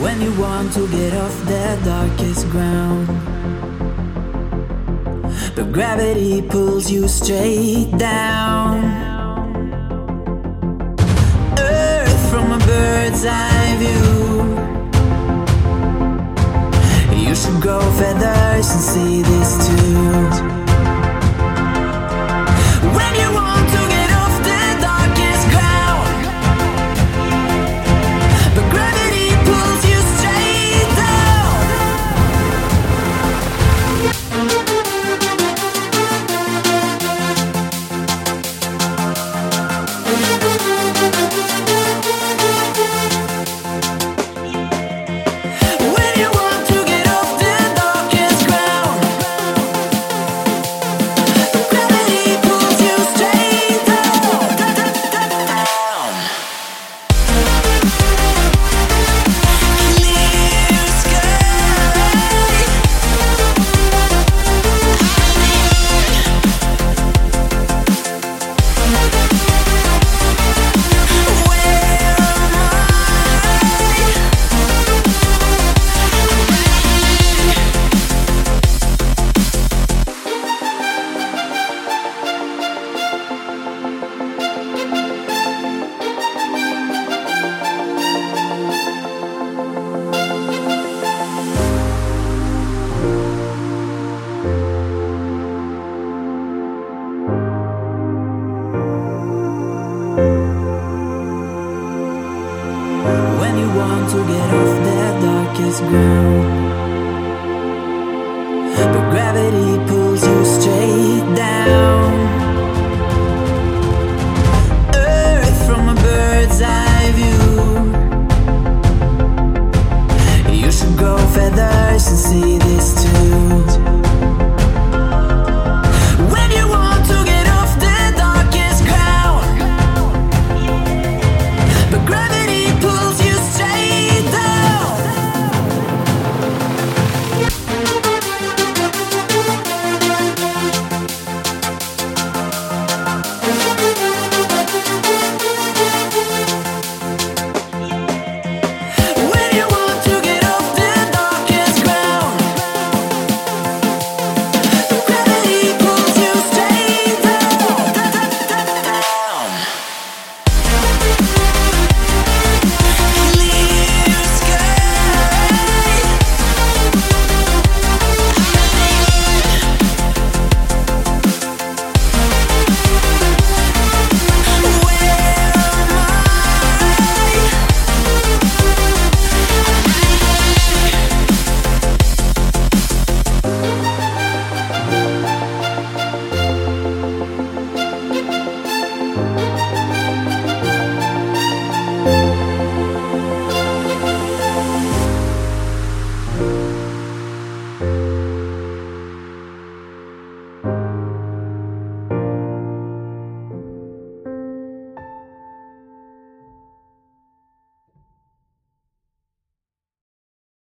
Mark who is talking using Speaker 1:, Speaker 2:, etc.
Speaker 1: when you want to get off the darkest ground. But gravity pulls you straight down. Earth from a bird's eye. But gravity pulls you straight down. Earth from a bird's eye view. You should grow feathers and see